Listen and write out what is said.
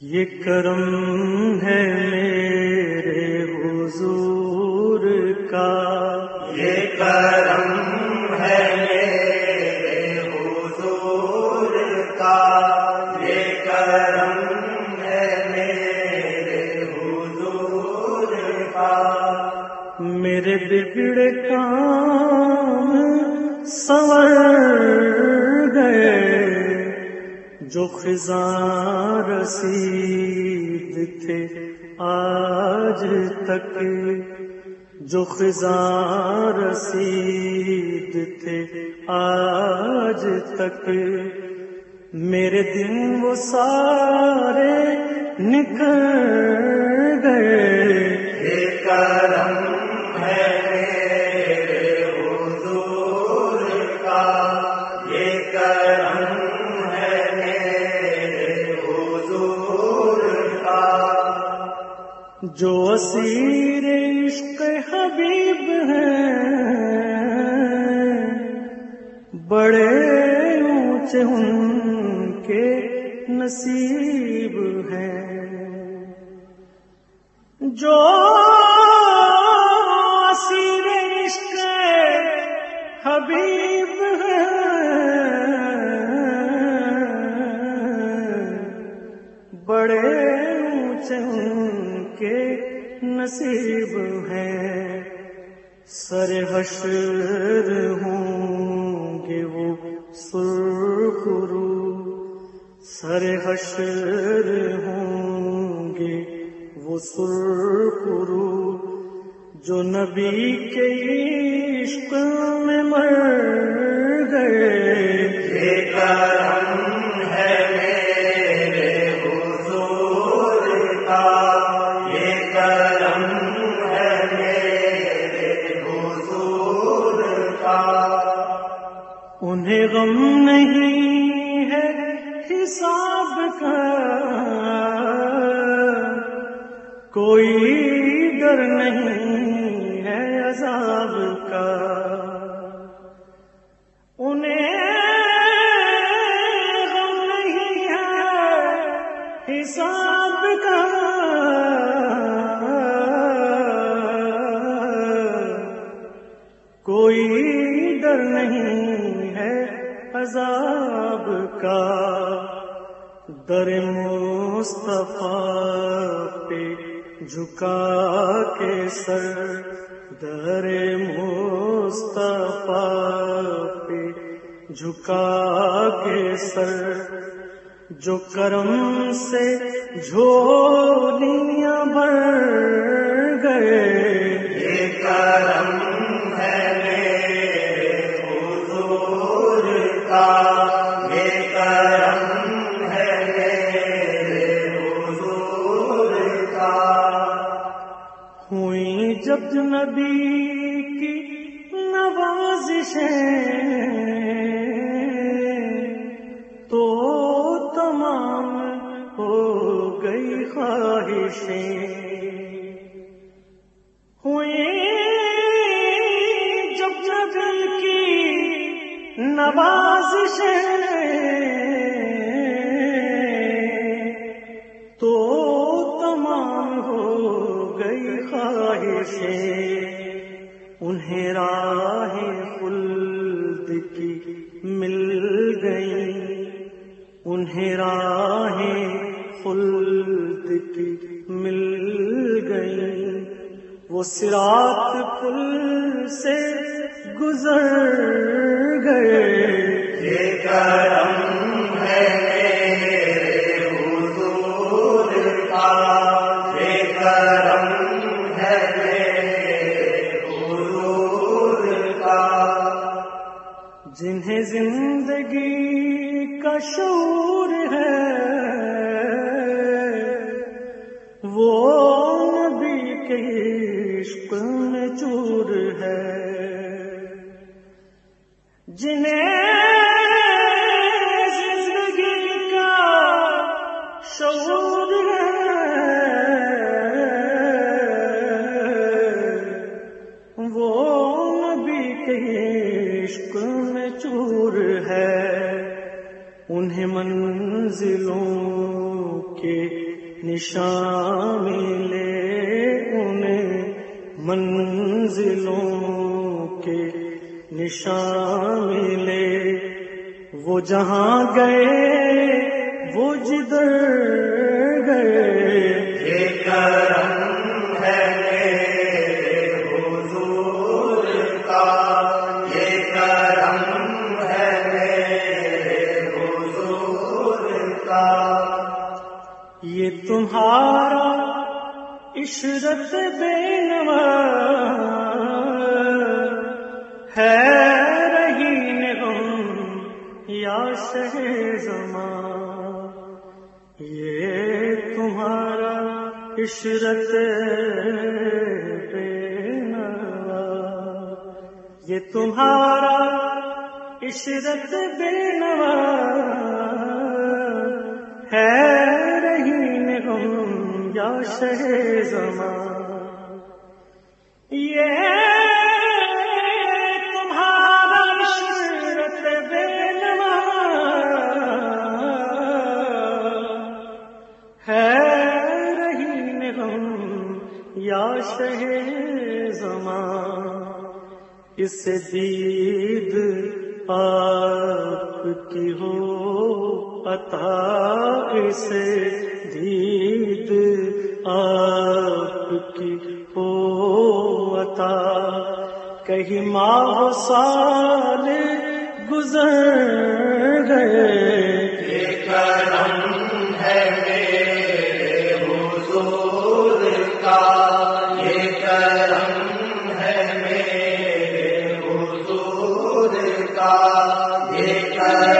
یہ کرم ہے میرے حضور کا۔ یہ کرم ہے میرے حضور کا۔ یہ کرم ہے میرے حضور کا۔ میرے بگڑے کام سور جو خزاں رسید تھے آج تک، جو خزاں رسید تھے آج تک، میرے دن وہ سارے نکل گئے جو اسیر عشق حبیب ہیں بڑے اونچے ان کے نصیب ہیں۔ جو نصیب ہیں سر حشر ہوں گے وہ سرخرو۔ سر حشر ہوں گے وہ سرخرو۔ جو نبی کے عشق میں مر گئے۔ انہیں غم نہیں ہے حساب کا۔ کوئی ڈر نہیں ہے عذاب کا۔ عذاب کا در مصطفیٰ پہ جھکا کے سر، در مصطفیٰ پہ جھکا کے سر۔ جو کرم سے جھولیاں بھر گئے، یہ کرم جب نبی کی نوازشیں تو تمام ہو گئی خواہشیں۔ ہوئی جب کی نوازشیں انہیں راہ خلد کی مل گئی۔ انہیں راہ خلد کی مل گئی۔ وہ سرات پل سے گزر گئے۔ جنہیں زندگی کا شعور ہے۔ وہ نبی کے عشق میں چور ہے۔ جنہیں زندگی کا شعور ہے۔ وہ نبی کے عشق میں چور ہے انہیں منزلوں کے نشان ملے انہیں منزلوں کے نشان ملے۔ وہ جہاں گئے، وہ جدھر گئے تمہارا عشرت بے نوا ہے رہی غم یا شہ زمان یہ تمہارا عشرت بے نوا یہ تمہارا عشرت بے نوا ہے یا شہ زمان یہ ہے رہی یا شہ زمان اس دید آپ کی ہو عطا اسے۔ ماہ سال گزر گئے۔ کرم ہے میرے یہ کرم ہے میرے یہ کرم